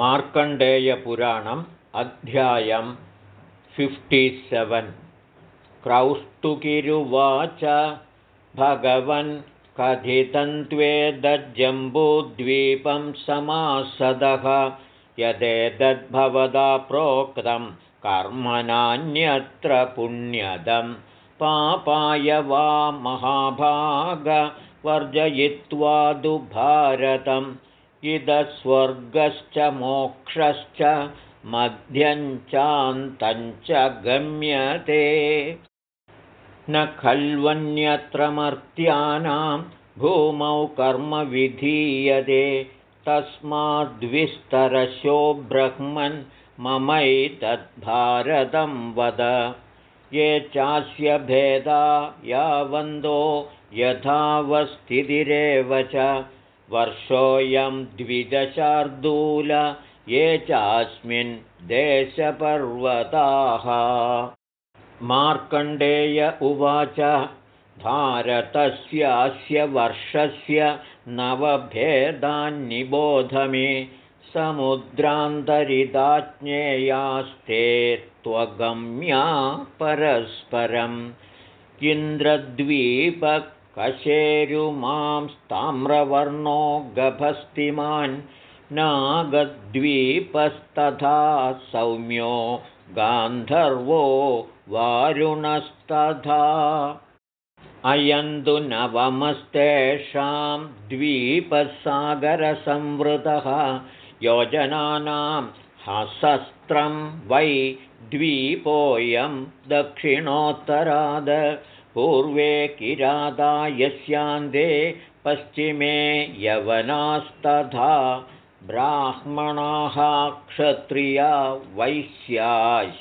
मार्कण्डेयपुराणम् अध्यायं फिफ्टिसेवेन् क्रौष्टुकिरुवाच भगवन् कथितन्त्वेदज्जम्बूद्वीपं समासदः यदेतद्भवदा प्रोक्तं कर्मणान्यत्र पुण्यदं पापाय वा महाभागवर्जयित्वा दुभारतम् इदस्वर्गश्च मोक्षश्च मध्यञ्चान्तञ्च गम्यते। न खल्वन्यत्र मर्त्यानां भूमौ कर्म विधीयते तस्माद्विस्तरशो ब्रह्मन् ममैतद्भारतं वद। ये चास्य भेदा यावन्दो यथावस्थितिरेव च वर्षोऽयं द्विदशार्दूल ये चास्मिन् देशपर्वताः। मार्कण्डेय उवाच भारतस्यास्य वर्षस्य नवभेदान्निबोध मे समुद्रान्तरिदाज्ञेयास्ते त्वगम्या परस्परम्। इन्द्रद्वीप कशेरुमांस्ताम्रवर्णो गभस्तिमान् नागद्वीपस्तथा सौम्यो गान्धर्वो वारुणस्तथा। अयन्तु नवमस्तेषां द्वीपसागरसंवृतः योजनानां हसस्त्रं वै द्वीपोऽयं दक्षिणोत्तराद पूर्वे किराता यस्यान्ते पश्चिमे यवनास्तथा ब्राह्मणाः क्षत्रिया वैश्या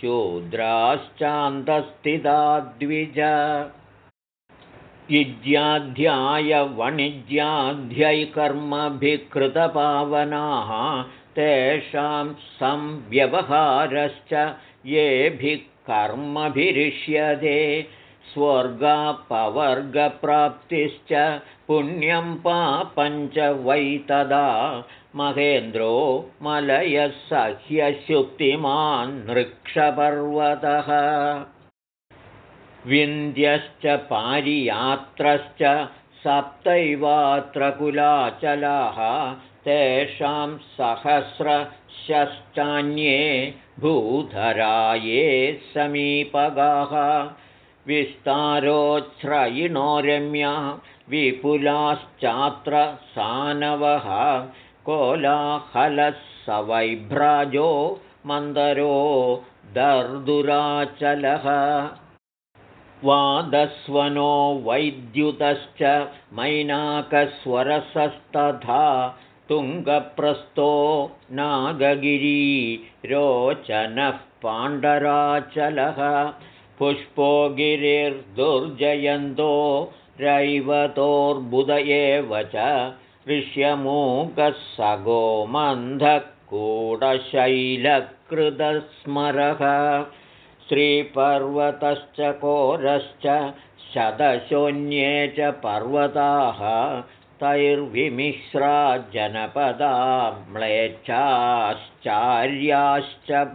शूद्राश्चान्तस्थिता द्विज। युज्याध्यायवणिज्याध्यैकर्मभिकृतपावनाः तेषां संव्यवहारश्च येभिः कर्मभिरिष्यते स्वर्गापवर्गप्राप्तिश्च पुण्यं पापञ्च वै तदा महेन्द्रो मलयः सह्यशुक्तिमान् नृक्षपर्वतः। विन्द्यश्च पारियात्रश्च सप्तैवात्र कुलाचलाः तेषां सहस्रश्चान्ये भूधराये समीपगाः विस्तारोच्छ्रयिणो रम्या विपुलाश्चात्र सानवः कोलाहलः स वैभ्राजो मन्दरो दर्दुराचलः। वादस्वनो वैद्युतश्च मैनाकस्वरसस्तथा तुङ्गप्रस्थो नागगिरी रोचनः पाण्डराचलः पुष्पो गिरिर्दुर्जयन्तो रैवतोर्बुध एव च ऋष्यमूकः सगो मन्धकूढशैलकृतस्मरः श्रीपर्वतश्च कोरश्च शतशून्ये च पर्वताः तैर्विमिश्रा जनपदा म्लेच्छाश्चार्याश्च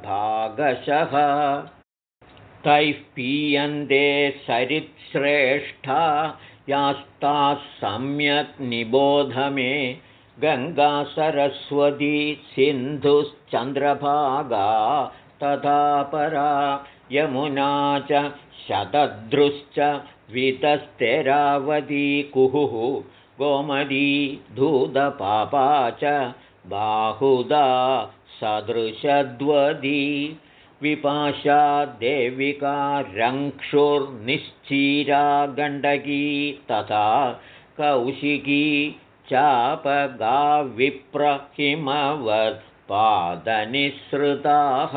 भागशः तैः पीयन्ते सरित्श्रेष्ठा यास्ताः सम्यक् निबोध मे गङ्गासरस्वती सिन्धुश्चन्द्रभागा तथा परा यमुना च शतद्रुश्च वितस्तेरावती कुहुः गोमदी धूतपापा च बाहुदा सदृशद्वदी विपाशा देविका रङ्क्षुर्निश्चीरा गण्डकी तथा कौशिकी चापगाविप्रहिमवत्पादनिःसृताः।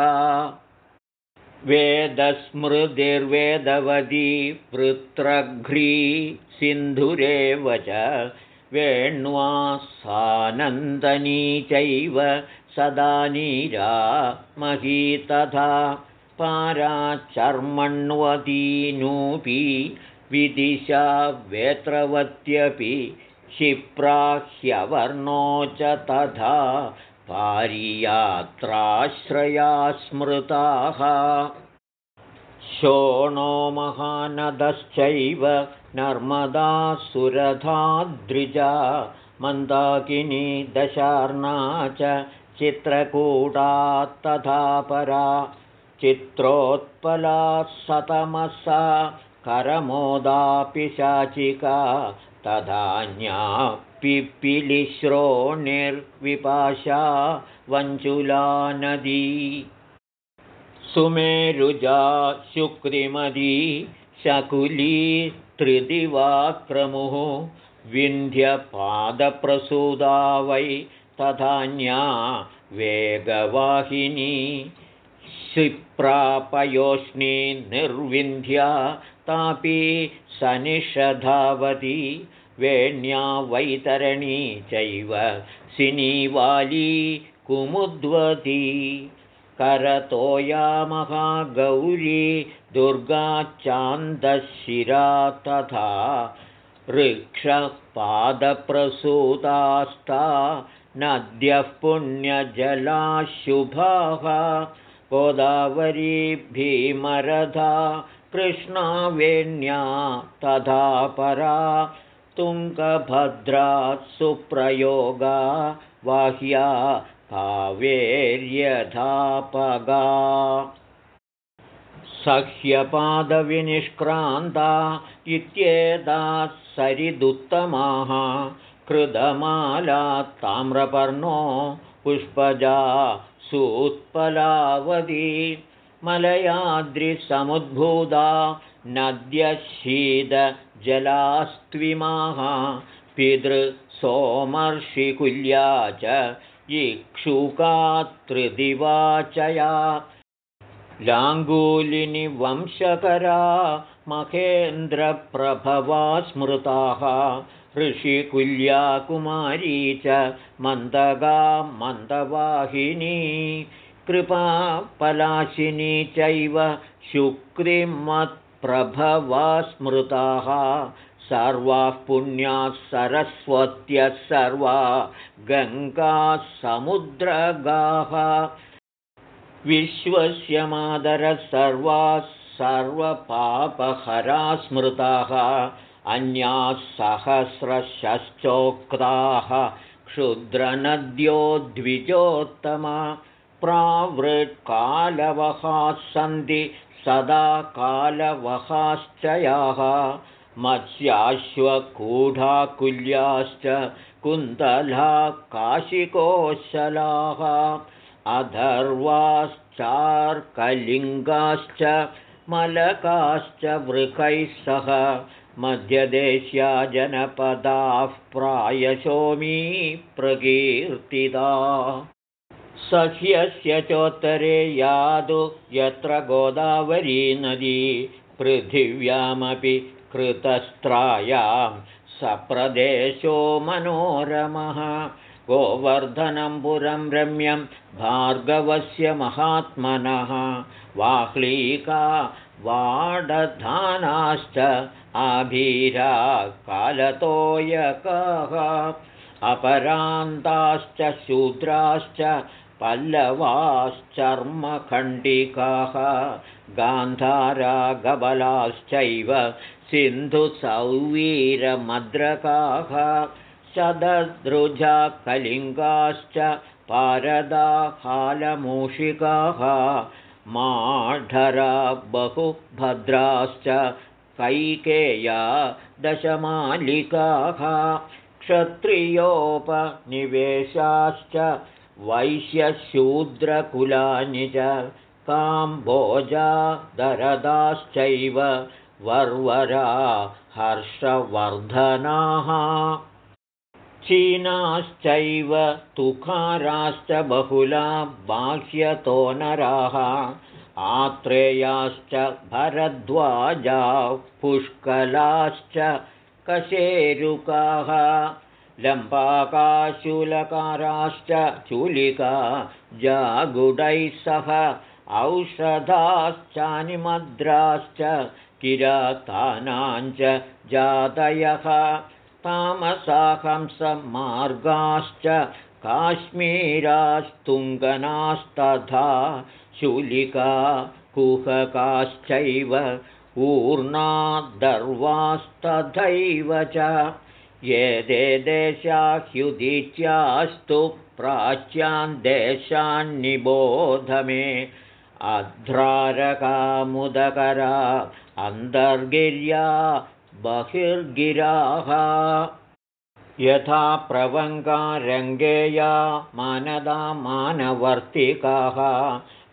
वेदस्मृतिर्वेदवती वृत्रघ्री सिन्धुरेव च वेण्वा सानन्दनी चैव सदा नीरा मही तथा पाराचर्मण्वतीनूपी विदिशा वेत्रवत्यपि क्षिप्राह्यवर्णो च तथा पारियात्राश्रया स्मृताः। शोणो महानदश्चैव नर्मदासुरधाद्रिजा मन्दाकिनी दशार्णा च चित्रकूटा तथा परा। चित्रोत्पला सतमसा। करमोदापिशाचिका तथान्या पिप्पिलिश्रोणिर्विपाशा वञ्चुला नदी सुमेरुजा शुक्रिमदी। शकुली त्रिदिवाक्रमुः। विन्ध्यपादप्रसूदा वै तथान्या वेगवाहिनी क्षिप्रापयोष्णी निर्विन्ध्या तापी सनिषधावती वेण्या वैतरणी चैव सिनीवाली कुमुद्वती। करतोया महागौरी दुर्गाचान्दशिरा तथा ऋक्षपादप्रसूतास्ता नद्यः पुण्यजलाशुभाः गोदावरी भीमरथा कृष्णावेण्या तथा परा तुङ्गभद्रा सुप्रयोगा वाह्या कावेर्यथापगा सह्यपादविनिष्क्रान्ता इत्येताः सरिदुत्तमाः कृदमाला ताम्रपर्णो पुष्पजा सूत्पलावती मलयाद्रिसमुद्भूता नद्यशीदजलास्त्विमाः पितृसोमर्षिकुल्या च इक्षुकातृदिवाचया लाङ्गूलिनि वंशकरा महेन्द्रप्रभवा स्मृताः ऋषिकुल्या कुमारी च मन्दगा मन्दवाहिनी कृपापलाशिनी चैव शुक्रिमत्प्रभवा स्मृताः सर्वाः पुण्याः सरस्वत्यः सर्वा गङ्गाः समुद्रगाः। विश्वस्य मादरः सर्वाः सर्वपापहरा स्मृताः अन्याः सहस्रशश्चोक्ताः क्षुद्रनद्यो द्विजोत्तमा प्रावृत्कालवहाः सन्ति सदा कालवहाश्च याः मत्स्याश्वकूढाकुल्याश्च कुन्तला काशिकोशलाः अधर्वाश्चार्कलिङ्गाश्च मलकाश्च वृकैः सह मध्यदेश्या जनपदाः प्रायशोमी प्रकीर्तिता। सह्यस्य चोत्तरे यादु यत्र गोदावरी नदी पृथिव्यामपि कृतस्त्रायां सप्रदेशो मनोरमः। गोवर्धनं पुरं रम्यं भार्गवस्य महात्मनः। वाह्लीका वाडधानाश्च आभीरा कालतोयकः अपरान्ताश्च शूद्राश्च पल्लवाश्चर्मखण्डिकाः गान्धारागबलाश्चैव सिन्धुसौवीरमद्रकाः शदद्रुजा कलिङ्गाश्च पारदाहालमूषिकाः माढरा बहुभद्राश्च कैकेया दशमालिकाः क्षत्रियोपनिवेशाश्च वैश्यशूद्रकुलानि च काम्भोजा दरदाश्चैव वर्वरा हर्षवर्धनाः चीनाश्चैव तुखाराश्च बहुला बाह्यतोनराः आत्रेयाश्च भरद्वाजा पुष्कलाश्च कशेरुकाः लम्बाकाशूलकाराश्च चूलिका जागुडैः सह औषधाश्चानिमद्राश्च किरातानाञ्च जातयः तामसाहंसमार्गाश्च काश्मीरास्तुङ्गनास्तथा शूलिका कुहकाश्चैव ऊर्णादर्वास्तथैव च ये दे देशाह्युदीच्यास्तु प्राच्यान् देशान्निबोध मे अध्रारकामुदकरा अन्तर्गिर्या बहिर्गिराः। यथा प्रवङ्गारङ्गेया मानदा मानवर्तिकाः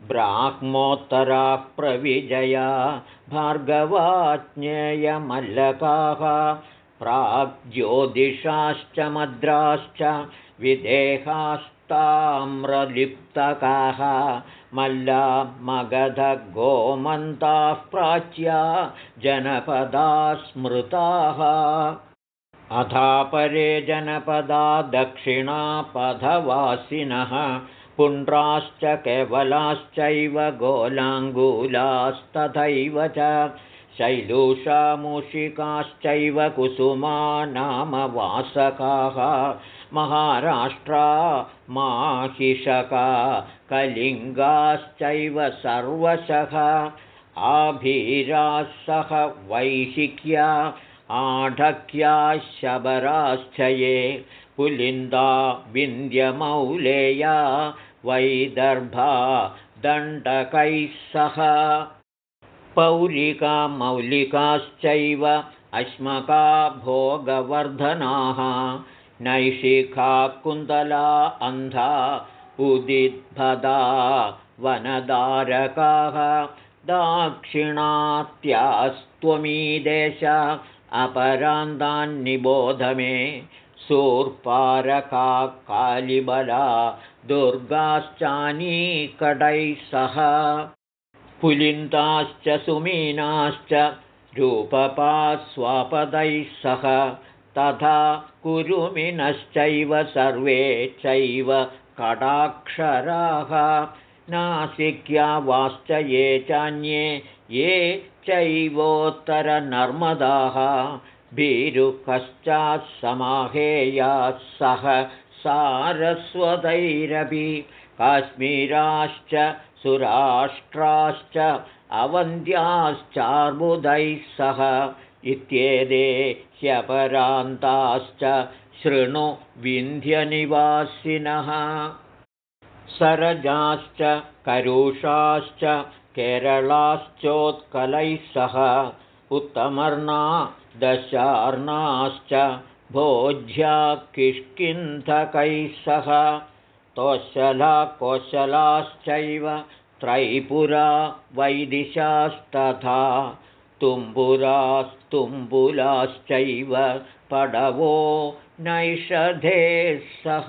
ब्राह्मोत्तराः प्रविजया भार्गवाज्ञेयमल्लकाः प्राग्ज्योतिषाश्च मद्राश्च विदेहास्ताम्रलिप्तकाः मल्ला मगधगोमन्ताः प्राच्या जनपदा स्मृताः। अथापरे जनपदा दक्षिणापथवासिनः पुण्ड्राश्च केवलाश्चैव गोलाङ्गूलास्तथैव च शैलूषामूषिकाश्चैव कुसुमा नाम वासकाः महाराष्ट्रा माहिषका कलिङ्गाश्चैव सर्वशः। आभीराः सह वैशिक्या आढक्याः शबराश्च ये पुलिन्दा विन्द्यमौलेया वैदर्भा दण्डकैः सह। पौलिका मौलिकाश्चैव अश्मका भोगवर्धनाः नैशिखा कुन्दला अन्धा उदिद्भदा वनदारकाः दाक्षिणात्यास्त्वमीदेश अपरान्तान्निबोध मे सूर्पारका कालिबला दुर्गाश्चानीकडैः सह। पुलिन्दाश्च सुमीनाश्च रूपपास्वापदैः सह तथा कुरुमिनश्चैव सर्वे चैव कडाक्षराः नासिक्या वाश्च ये चान्ये ये चैवोत्तरनर्मदाः। भीरुकश्चात् समाहेयाः सह सारस्वतैरपि काश्मीराश्च सुराष्ट्राश्च अवन्द्याश्चार्बुदैः सह इत्येते ह्यपरान्ताश्च शृणु विन्ध्यनिवासिनः। सरजाश्च करुषाश्च केरलाश्चोत्कलैः सह उत्तमर्णा दशार्णाश्च भोज्या किष्किन्धकैः सह तोशला कोशलाश्चैव त्रैपुरा वैदिशास्तथा तुम्बुरास्तुम्बुलाश्चैव पडवो नैषधेः सह।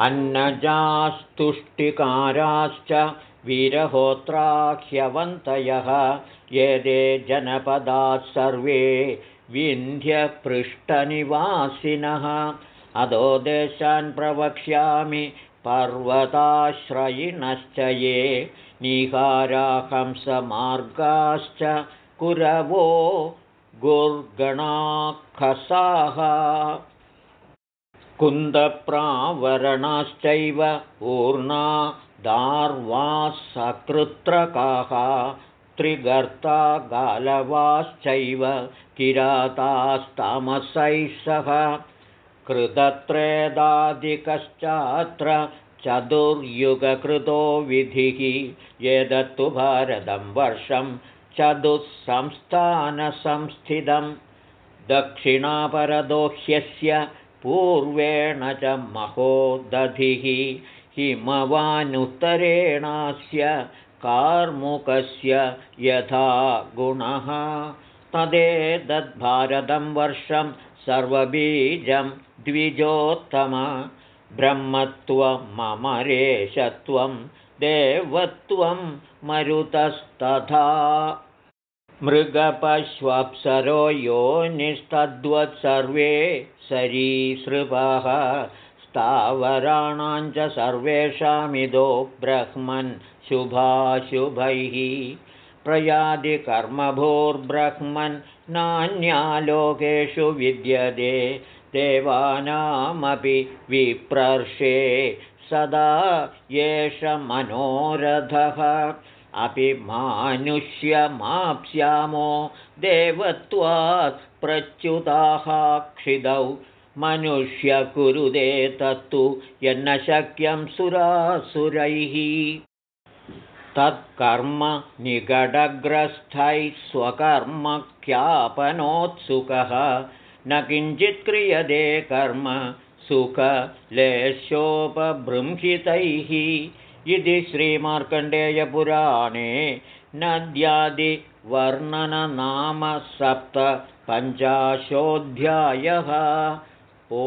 अन्नजास्तुष्टिकाराश्च वीरहोत्राह्यवन्तयः ये जनपदाः सर्वे विन्ध्यपृष्ठनिवासिनः। अधो देशान् प्रवक्ष्यामि पर्वताश्रयिणश्च ये निहाराहंसमार्गाश्च कुरवो गुर्गणाखसाः। कुन्दप्रावरणाश्चैव ऊर्णा दार्वासकृत्रकाः त्रिगर्ता गालवाश्चैव किरातास्तामसैः सह। कृतत्रेदादिकश्चात्र चतुर्युगकृतो विधिः एतत्तु भारतं वर्षं चतुःसंस्थानसंस्थितं दक्षिणापरदोह्यस्य पूर्वेण च महोदधिः हिमवानुत्तरेणास्य कार्मुकस्य यथा गुणः। तदेतद्भारतं वर्षं सर्वबीजं द्विजोत्तम। ब्रह्मत्वमरेशत्वं देवत्वं मरुतस्तथा मृगपश्वप्सरो योनिस्तद्वत् सर्वे सरीसृपः च सर्वेषामिदो ब्रह्मन् शुभाशुभैः प्रयादिकर्मभूर्ब्रह्मन् नान्यालोकेषु विद्यते देवानामपि विप्रर्षे सदा एष मनोरथः अपि मानुष्यमाप्स्यामो देवत्वात् प्रच्युताः क्षिदौ। मनुष्य कुरुदे तत्तु यन्न शक्यं सुरासुरैः। तत्कर्म निगडग्रस्थैः स्वकर्मख्यापनोत्सुकः न किञ्चित् क्रियते कर्म सुखलेशोपबृंहितैः इति श्रीमार्कण्डेयपुराणे नद्यादिवर्णननाम सप्तपञ्चाशोऽध्यायः ओ